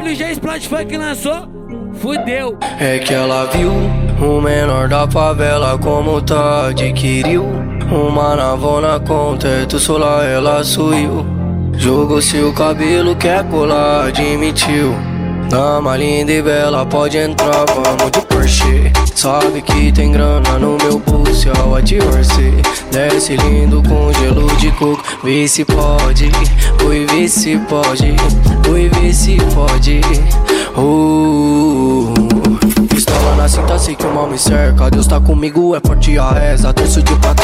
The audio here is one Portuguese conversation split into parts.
MG Splash Funk lançou, fudeu. É que ela viu o menor da favela como tá Adquiriu uma navona com teto solar Ela suiu Jogou seu cabelo, quer colar, admitiu Dama linda e bela, pode entrar, vamos de Porsche. Sabe que tem grana no meu bolso, ao ativar-se Desce lindo com gelo de coco, vê se pode. Oi, vê se pode, oi, vê se pode. Uh, Pistola na cinta, sei que o mal me cerca. Deus tá comigo, é forte a reza. Terço de prata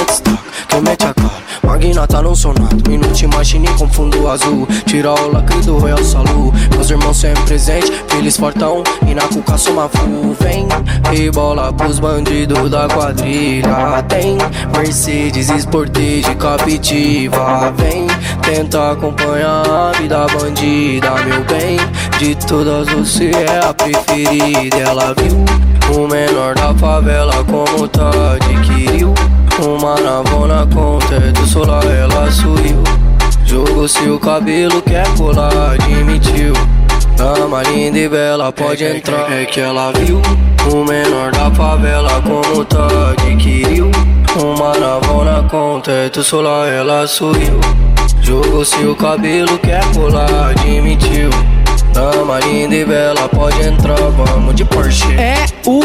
fundo azul. Tira o lacre Royal Salu. Meus irmãos sempre presente, filhos fortão. E na cuca soma full, vem E bola pros bandidos da quadrilha Tem. Mercedes Sportage Captiva Vem, tenta acompanhar a vida bandida Meu bem, de todas você é a preferida. Ela viu o menor da favela como tá adquiriu. Uma navona com teto solar, ela suiu. Jogou seu cabelo, quer colar, admitiu. Dama linda e bela, pode entrar. É que ela viu o menor da favela, como tá, adquiriu. Uma navona com teto solar, ela suiu. Jogou seu cabelo, quer colar, admitiu. Dama linda e bela, pode entrar, vamos de Porsche. É o